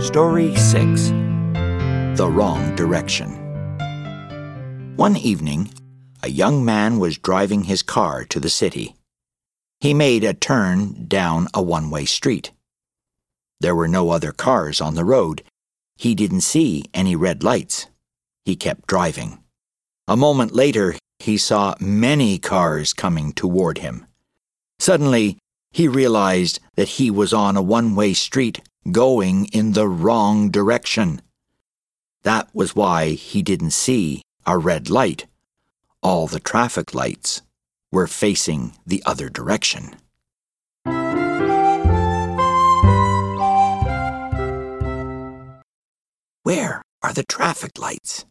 Story 6 The Wrong Direction. One evening, a young man was driving his car to the city. He made a turn down a one way street. There were no other cars on the road. He didn't see any red lights. He kept driving. A moment later, he saw many cars coming toward him. Suddenly, he realized that he was on a one way street going in the wrong direction. That was why he didn't see a red light. All the traffic lights were facing the other direction. Where are the traffic lights?